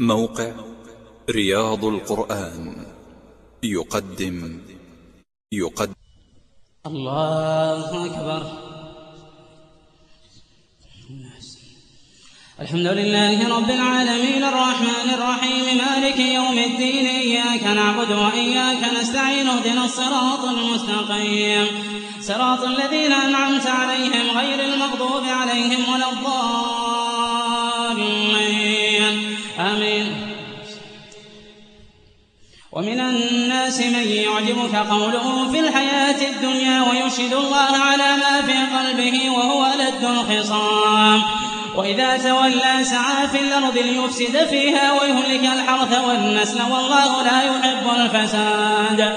موقع رياض القرآن. يقدم. يقدم. الله أكبر. الحمد لله رب العالمين الرحمن الرحيم مالك يوم الدين إياك نعبد وإياك نستعين اهدنا الصراط المستقيم. صراط الذين أنعمت عليهم غير المغضوب عليهم ولا الضالين. آمين. ومن الناس من يعجبك قوله في الحياة الدنيا ويشهد الله على ما في قلبه وهو ألد الخصام. وإذا تولى سعى في الأرض ليفسد فيها ويهلك الحرث والنسل والله لا يحب الفساد.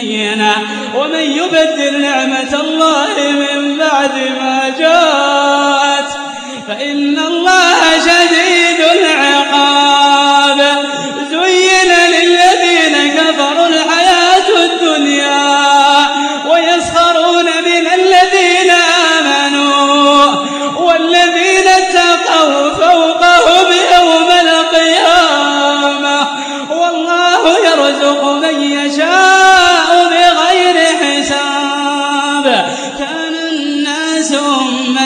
بينة ومن يبدل نعمة الله من بعد ما جاءت فإن الله شديد العقاب. زين للذين كفروا الحياة الدنيا ويسخرون من الذين آمنوا والذين اتقوا فوقهم يوم القيامة. والله يرزق من يشاء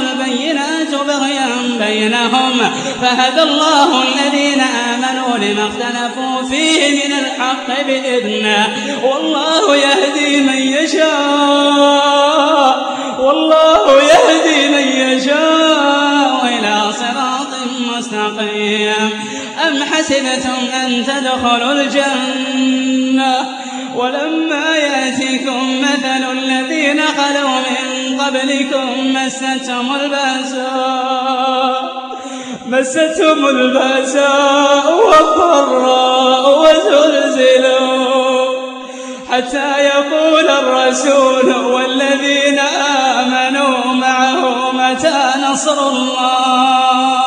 البينات بغيا بينهم. فهدى الله الذين آمنوا لما اختلفوا فيه من الحق بإذنه. والله يهدي من يشاء. والله يهدي من يشاء إلى صراط مستقيم. أم حسبتم أن تدخلوا الجنة ولما يأتكم مثل الذين خلوا قبلكم مستهم البأساء مستهم البأساء والضراء وزلزلوا. حتى يقول الرسول والذين آمنوا معه متى نصر الله؟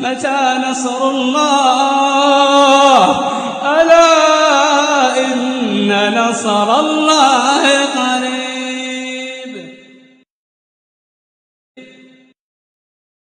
متى نصر الله؟ ألا إن نصر الله قريب.